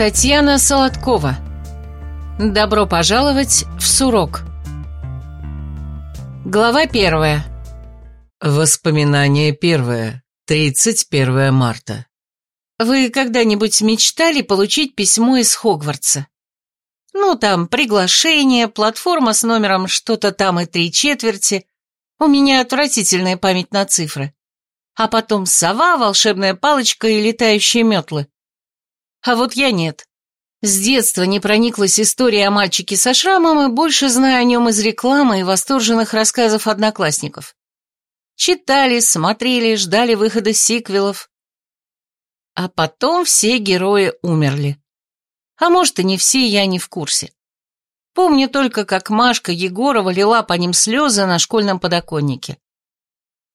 Татьяна Солодкова. Добро пожаловать в Сурок. Глава первая. Воспоминание первое. 31 марта. Вы когда-нибудь мечтали получить письмо из Хогвартса? Ну, там приглашение, платформа с номером что-то там и три четверти. У меня отвратительная память на цифры. А потом сова, волшебная палочка и летающие метлы. А вот я нет. С детства не прониклась история о мальчике со шрамом и больше знаю о нем из рекламы и восторженных рассказов одноклассников. Читали, смотрели, ждали выхода сиквелов. А потом все герои умерли. А может, и не все, я не в курсе. Помню только, как Машка Егорова лила по ним слезы на школьном подоконнике.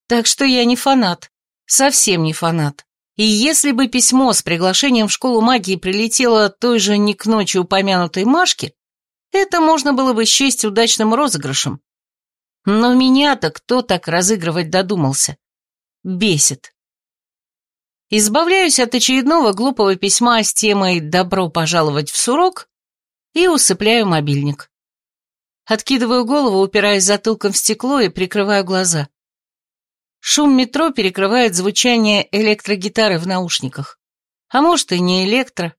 Так что я не фанат, совсем не фанат. И если бы письмо с приглашением в школу магии прилетело той же не к ночи упомянутой Машке, это можно было бы счесть удачным розыгрышем. Но меня-то кто так разыгрывать додумался? Бесит. Избавляюсь от очередного глупого письма с темой «Добро пожаловать в сурок» и усыпляю мобильник. Откидываю голову, упираясь затылком в стекло и прикрываю глаза. Шум метро перекрывает звучание электрогитары в наушниках. А может и не электро.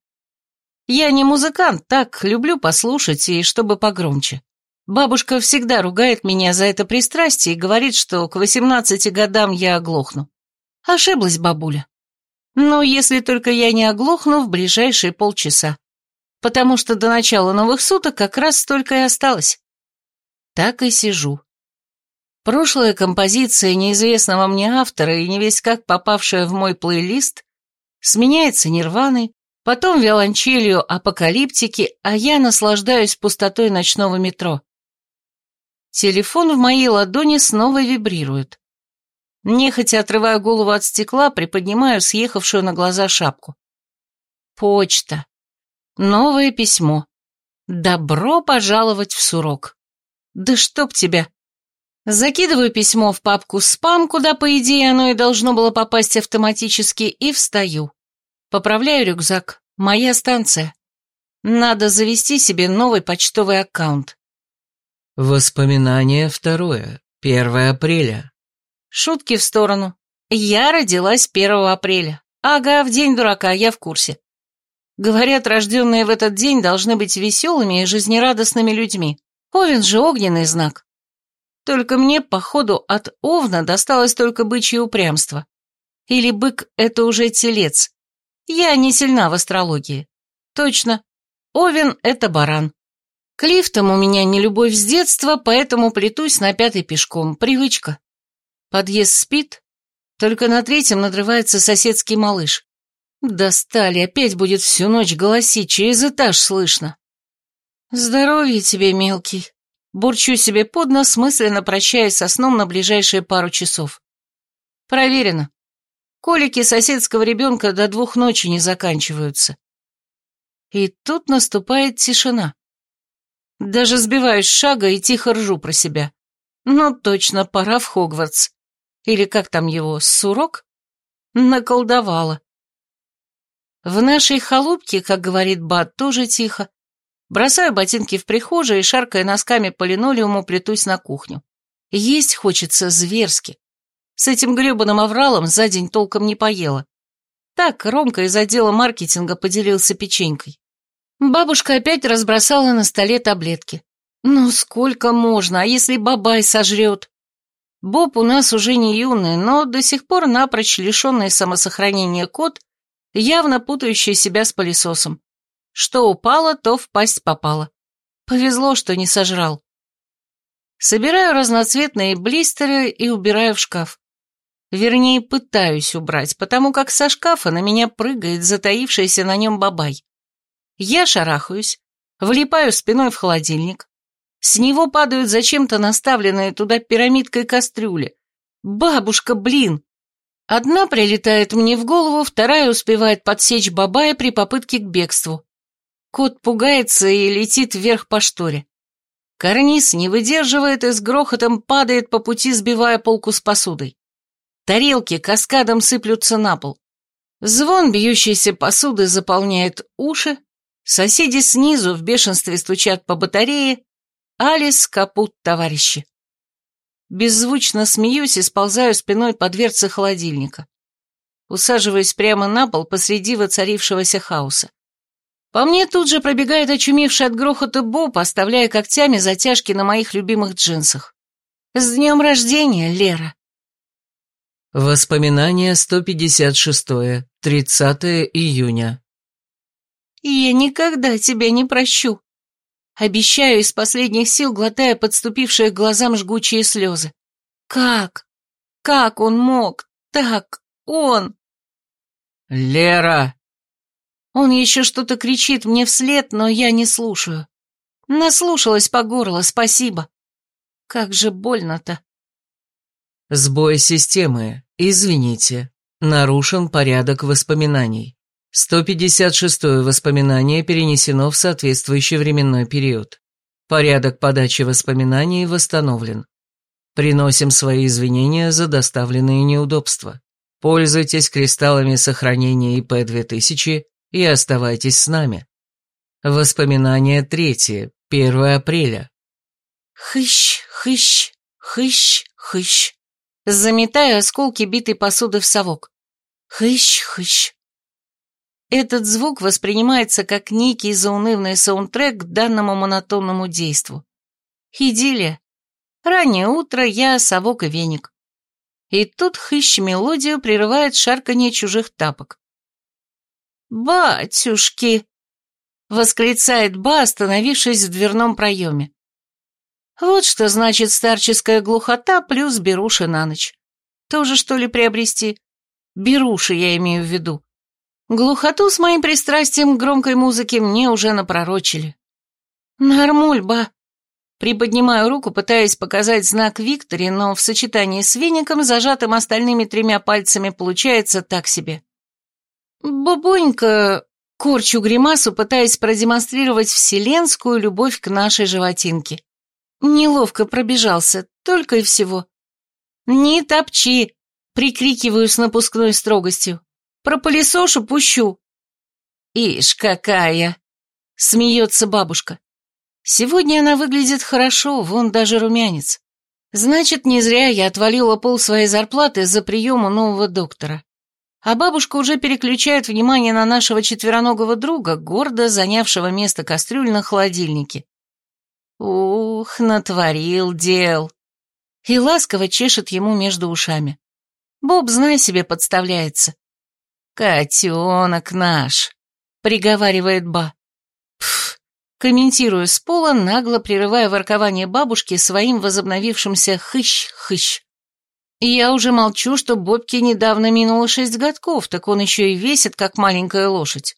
Я не музыкант, так люблю послушать и чтобы погромче. Бабушка всегда ругает меня за это пристрастие и говорит, что к 18 годам я оглохну. Ошиблась бабуля. Но если только я не оглохну в ближайшие полчаса. Потому что до начала новых суток как раз столько и осталось. Так и сижу. Прошлая композиция неизвестного мне автора и не весь как попавшая в мой плейлист сменяется нирваной, потом виолончелью апокалиптики, а я наслаждаюсь пустотой ночного метро. Телефон в моей ладони снова вибрирует. Нехотя отрываю голову от стекла, приподнимаю съехавшую на глаза шапку. Почта. Новое письмо. Добро пожаловать в сурок. Да чтоб тебя. Закидываю письмо в папку «Спам», куда, по идее, оно и должно было попасть автоматически, и встаю. Поправляю рюкзак. Моя станция. Надо завести себе новый почтовый аккаунт. Воспоминание второе. 1 апреля. Шутки в сторону. Я родилась 1 апреля. Ага, в день дурака, я в курсе. Говорят, рожденные в этот день должны быть веселыми и жизнерадостными людьми. Овен же огненный знак. Только мне, походу, от овна досталось только бычье упрямство. Или бык — это уже телец. Я не сильна в астрологии. Точно. Овен — это баран. К лифтам у меня не любовь с детства, поэтому плетусь на пятый пешком. Привычка. Подъезд спит, только на третьем надрывается соседский малыш. Достали, опять будет всю ночь голосить, через этаж слышно. Здоровья тебе, мелкий. Бурчу себе под нос, мысленно прощаясь со сном на ближайшие пару часов. Проверено. Колики соседского ребенка до двух ночи не заканчиваются. И тут наступает тишина. Даже сбиваюсь шага и тихо ржу про себя. Ну, точно, пора в Хогвартс или как там его, сурок, наколдовала. В нашей халупке, как говорит Бат, тоже тихо. Бросаю ботинки в прихожей и, шаркая носками по линолеуму, плетусь на кухню. Есть хочется зверски. С этим гребаным авралом за день толком не поела. Так, Ромка из отдела маркетинга поделился печенькой. Бабушка опять разбросала на столе таблетки. Ну сколько можно, а если бабай сожрет? Боб у нас уже не юный, но до сих пор напрочь лишенный самосохранения кот, явно путающий себя с пылесосом. Что упало, то в пасть попало. Повезло, что не сожрал. Собираю разноцветные блистеры и убираю в шкаф. Вернее, пытаюсь убрать, потому как со шкафа на меня прыгает затаившийся на нем бабай. Я шарахаюсь, влипаю спиной в холодильник, с него падают зачем-то наставленные туда пирамидкой кастрюли. Бабушка, блин! Одна прилетает мне в голову, вторая успевает подсечь бабая при попытке к бегству. Кот пугается и летит вверх по шторе. Карниз не выдерживает и с грохотом падает по пути, сбивая полку с посудой. Тарелки каскадом сыплются на пол. Звон бьющейся посуды заполняет уши, Соседи снизу в бешенстве стучат по батарее, Алис капут товарищи. Беззвучно смеюсь и сползаю спиной по дверце холодильника. Усаживаюсь прямо на пол посреди воцарившегося хаоса. По мне тут же пробегает очумевший от грохота Боб, оставляя когтями затяжки на моих любимых джинсах. «С днем рождения, Лера!» Воспоминание 156. 30 июня. «Я никогда тебя не прощу!» Обещаю из последних сил, глотая подступившие к глазам жгучие слезы. «Как? Как он мог? Так, он!» «Лера!» Он еще что-то кричит мне вслед, но я не слушаю. Наслушалась по горло, спасибо. Как же больно-то. Сбой системы. Извините. Нарушен порядок воспоминаний. 156-е воспоминание перенесено в соответствующий временной период. Порядок подачи воспоминаний восстановлен. Приносим свои извинения за доставленные неудобства. Пользуйтесь кристаллами сохранения ИП-2000 и оставайтесь с нами. Воспоминание третье, 1 апреля. Хыщ, хыщ, хыщ, хыщ. Заметаю осколки битой посуды в совок. Хыщ, хыщ. Этот звук воспринимается как некий заунывный саундтрек к данному монотонному действу. Идиллия. Раннее утро, я совок и веник. И тут хыщ мелодию прерывает шарканье чужих тапок. «Батюшки!» — восклицает Ба, остановившись в дверном проеме. «Вот что значит старческая глухота плюс беруши на ночь. Тоже, что ли, приобрести? Беруши я имею в виду. Глухоту с моим пристрастием к громкой музыке мне уже напророчили. Нормуль, ба!» Приподнимаю руку, пытаясь показать знак Викторе, но в сочетании с веником, зажатым остальными тремя пальцами, получается так себе. «Бабунька...» — корчу гримасу, пытаясь продемонстрировать вселенскую любовь к нашей животинке. Неловко пробежался, только и всего. «Не топчи!» — прикрикиваю с напускной строгостью. «Про пылесошу пущу!» «Ишь, какая!» — смеется бабушка. Сегодня она выглядит хорошо, вон даже румянец. Значит, не зря я отвалила пол своей зарплаты за прием у нового доктора а бабушка уже переключает внимание на нашего четвероногого друга, гордо занявшего место кастрюль на холодильнике. Ух, натворил дел. И ласково чешет ему между ушами. Боб, знай себе, подставляется. «Котенок наш», — приговаривает Ба. Пф, комментирую с пола, нагло прерывая воркование бабушки своим возобновившимся хыщ-хыщ. Я уже молчу, что Бобке недавно минуло шесть годков, так он еще и весит, как маленькая лошадь.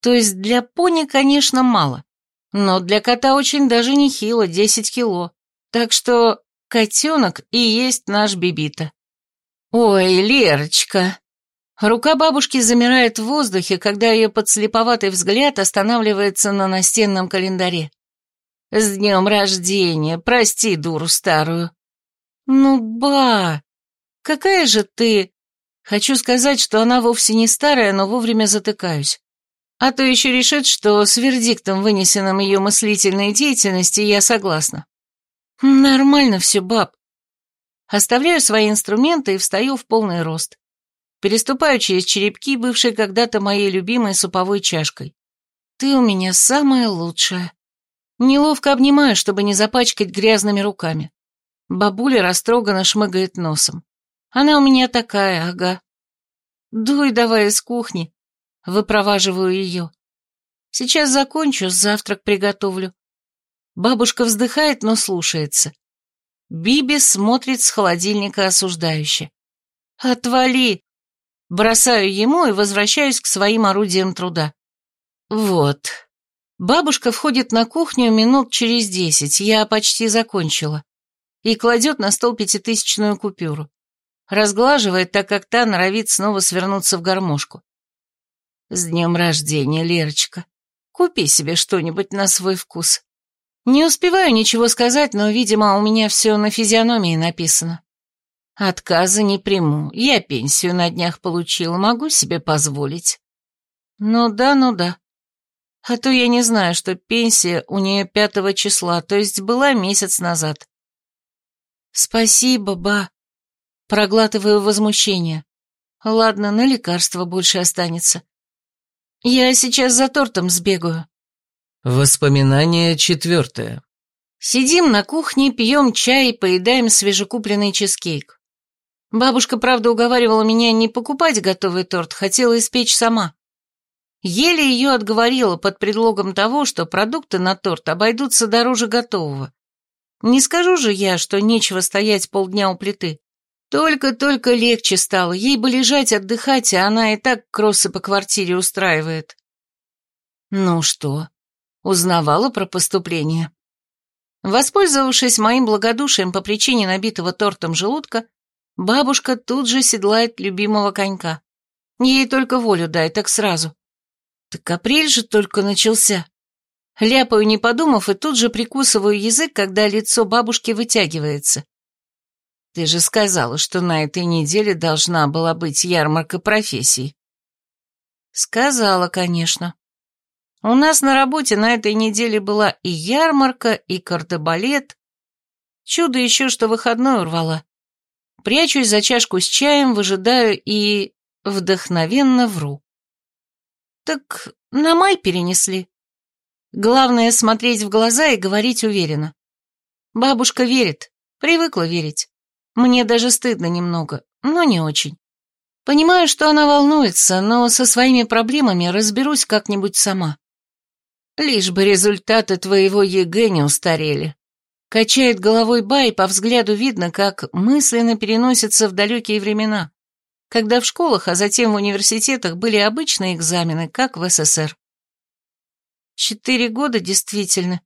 То есть для пони, конечно, мало, но для кота очень даже нехило, десять кило. Так что котенок и есть наш Бибита. Ой, Лерочка. Рука бабушки замирает в воздухе, когда ее подслеповатый взгляд останавливается на настенном календаре. С днем рождения, прости, дуру старую. Ну, ба, «Какая же ты...» Хочу сказать, что она вовсе не старая, но вовремя затыкаюсь. А то еще решит, что с вердиктом, вынесенным ее мыслительной деятельности, я согласна. Нормально все, баб. Оставляю свои инструменты и встаю в полный рост. Переступаю через черепки, бывшие когда-то моей любимой суповой чашкой. Ты у меня самая лучшая. Неловко обнимаю, чтобы не запачкать грязными руками. Бабуля растроганно шмыгает носом. Она у меня такая, ага. Дуй давай из кухни. Выпроваживаю ее. Сейчас закончу, завтрак приготовлю. Бабушка вздыхает, но слушается. Биби смотрит с холодильника осуждающе. «Отвали!» Бросаю ему и возвращаюсь к своим орудиям труда. Вот. Бабушка входит на кухню минут через десять, я почти закончила, и кладет на стол пятитысячную купюру разглаживает, так как та норовит снова свернуться в гармошку. «С днем рождения, Лерочка! Купи себе что-нибудь на свой вкус. Не успеваю ничего сказать, но, видимо, у меня все на физиономии написано. Отказа не приму, я пенсию на днях получила, могу себе позволить». «Ну да, ну да. А то я не знаю, что пенсия у нее пятого числа, то есть была месяц назад. Спасибо, ба. Проглатываю возмущение. Ладно, на лекарство больше останется. Я сейчас за тортом сбегаю. Воспоминание четвертое. Сидим на кухне, пьем чай и поедаем свежекупленный чизкейк. Бабушка, правда, уговаривала меня не покупать готовый торт, хотела испечь сама. Еле ее отговорила под предлогом того, что продукты на торт обойдутся дороже готового. Не скажу же я, что нечего стоять полдня у плиты. Только-только легче стало, ей бы лежать отдыхать, а она и так кроссы по квартире устраивает. Ну что, узнавала про поступление? Воспользовавшись моим благодушием по причине набитого тортом желудка, бабушка тут же седлает любимого конька. Ей только волю дай, так сразу. Так апрель же только начался. Ляпаю, не подумав, и тут же прикусываю язык, когда лицо бабушки вытягивается. Ты же сказала, что на этой неделе должна была быть ярмарка профессий. Сказала, конечно. У нас на работе на этой неделе была и ярмарка, и кардебалет. Чудо еще, что выходной урвала. Прячусь за чашку с чаем, выжидаю и вдохновенно вру. Так на май перенесли. Главное смотреть в глаза и говорить уверенно. Бабушка верит, привыкла верить. Мне даже стыдно немного, но не очень. Понимаю, что она волнуется, но со своими проблемами разберусь как-нибудь сама. Лишь бы результаты твоего ЕГЭ не устарели. Качает головой Ба, по взгляду видно, как мысленно переносится в далекие времена когда в школах, а затем в университетах были обычные экзамены, как в СССР. Четыре года, действительно.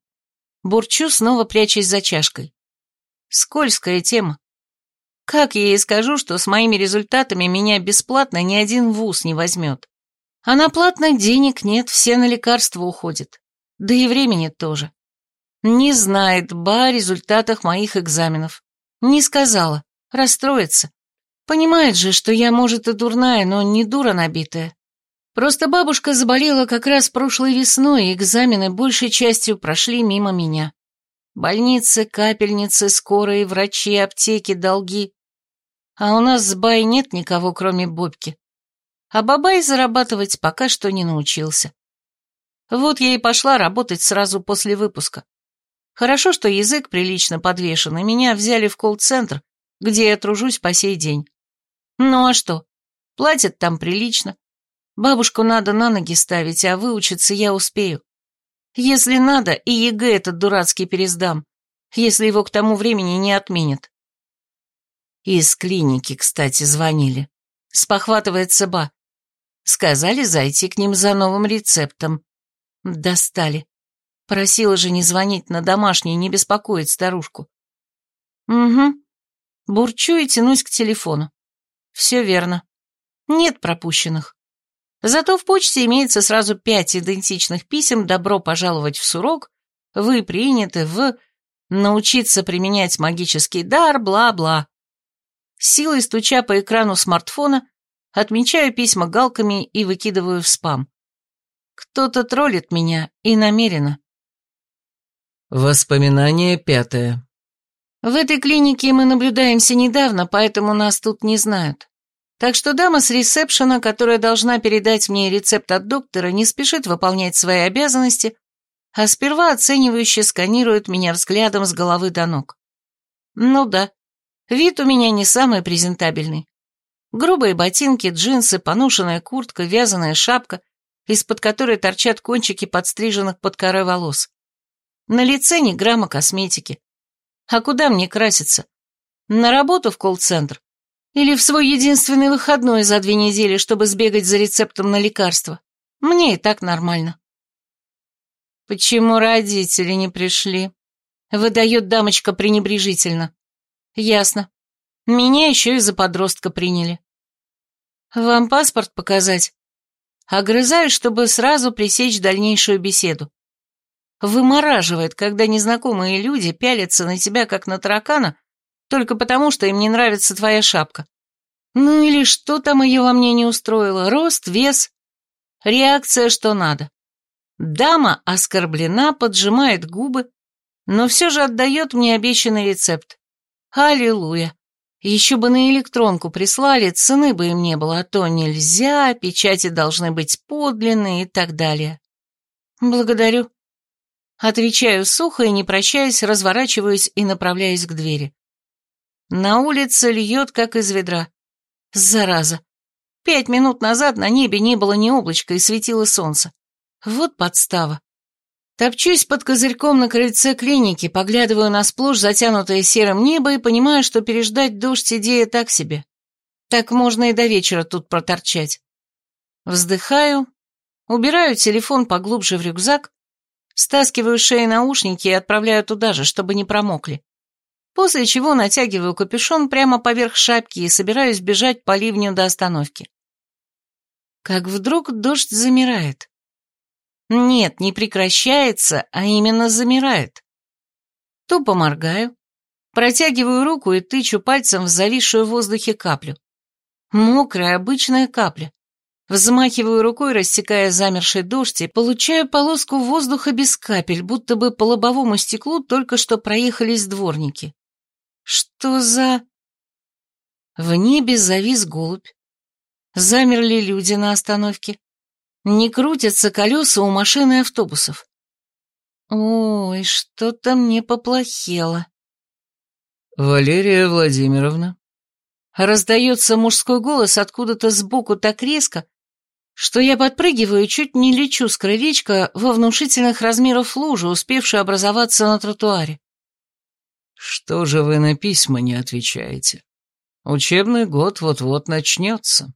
Бурчу, снова прячась за чашкой. Скользкая тема. Как я ей скажу, что с моими результатами меня бесплатно ни один вуз не возьмет? А на платных денег нет, все на лекарства уходят. Да и времени тоже. Не знает Ба о результатах моих экзаменов. Не сказала. Расстроится. Понимает же, что я, может, и дурная, но не дура набитая. Просто бабушка заболела как раз прошлой весной, и экзамены большей частью прошли мимо меня. Больницы, капельницы, скорые, врачи, аптеки, долги. А у нас с Бай нет никого, кроме Бобки. А Бабай зарабатывать пока что не научился. Вот я и пошла работать сразу после выпуска. Хорошо, что язык прилично подвешен, и меня взяли в колл-центр, где я тружусь по сей день. Ну а что? Платят там прилично. Бабушку надо на ноги ставить, а выучиться я успею. Если надо, и ЕГЭ этот дурацкий пересдам, если его к тому времени не отменят. Из клиники, кстати, звонили. Спохватывается Ба. Сказали зайти к ним за новым рецептом. Достали. Просила же не звонить на домашний, не беспокоить старушку. Угу. Бурчу и тянусь к телефону. Все верно. Нет пропущенных. Зато в почте имеется сразу пять идентичных писем «Добро пожаловать в Сурок», «Вы приняты в...» «Научиться применять магический дар», бла-бла. Силой стуча по экрану смартфона, отмечаю письма галками и выкидываю в спам. Кто-то троллит меня и намеренно. Воспоминание пятое. В этой клинике мы наблюдаемся недавно, поэтому нас тут не знают. Так что дама с ресепшена, которая должна передать мне рецепт от доктора, не спешит выполнять свои обязанности, а сперва оценивающе сканирует меня взглядом с головы до ног. Ну да, вид у меня не самый презентабельный. Грубые ботинки, джинсы, поношенная куртка, вязаная шапка, из-под которой торчат кончики подстриженных под коры волос. На лице ни грамма косметики. А куда мне краситься? На работу в колл-центр? Или в свой единственный выходной за две недели, чтобы сбегать за рецептом на лекарство? Мне и так нормально. Почему родители не пришли? Выдает дамочка пренебрежительно. Ясно. Меня еще и за подростка приняли. Вам паспорт показать? Огрызаюсь, чтобы сразу пресечь дальнейшую беседу. Вымораживает, когда незнакомые люди пялятся на тебя, как на таракана, только потому, что им не нравится твоя шапка. Ну или что там ее во мне не устроило? Рост, вес? Реакция, что надо. Дама оскорблена, поджимает губы, но все же отдает мне обещанный рецепт. Аллилуйя. Еще бы на электронку прислали, цены бы им не было, а то нельзя, печати должны быть подлинные и так далее. Благодарю. Отвечаю сухо и, не прощаясь, разворачиваюсь и направляюсь к двери. На улице льет, как из ведра. Зараза. Пять минут назад на небе не было ни облачка и светило солнце. Вот подстава. Топчусь под козырьком на крыльце клиники, поглядываю на сплошь затянутое серым небо и понимаю, что переждать дождь идея так себе. Так можно и до вечера тут проторчать. Вздыхаю, убираю телефон поглубже в рюкзак, стаскиваю шеи наушники и отправляю туда же, чтобы не промокли. После чего натягиваю капюшон прямо поверх шапки и собираюсь бежать по ливню до остановки. Как вдруг дождь замирает. Нет, не прекращается, а именно замирает. Тупо моргаю, протягиваю руку и тычу пальцем в зависшую в воздухе каплю. Мокрая обычная капля. Взмахиваю рукой, рассекая замерший дождь, и получаю полоску воздуха без капель, будто бы по лобовому стеклу только что проехались дворники. Что за... В небе завис голубь. Замерли люди на остановке. Не крутятся колеса у машин и автобусов. Ой, что-то мне поплохело. Валерия Владимировна. Раздается мужской голос откуда-то сбоку так резко, что я подпрыгиваю и чуть не лечу с крылечка во внушительных размеров лужи, успевшей образоваться на тротуаре. Что же вы на письма не отвечаете? Учебный год вот-вот начнется.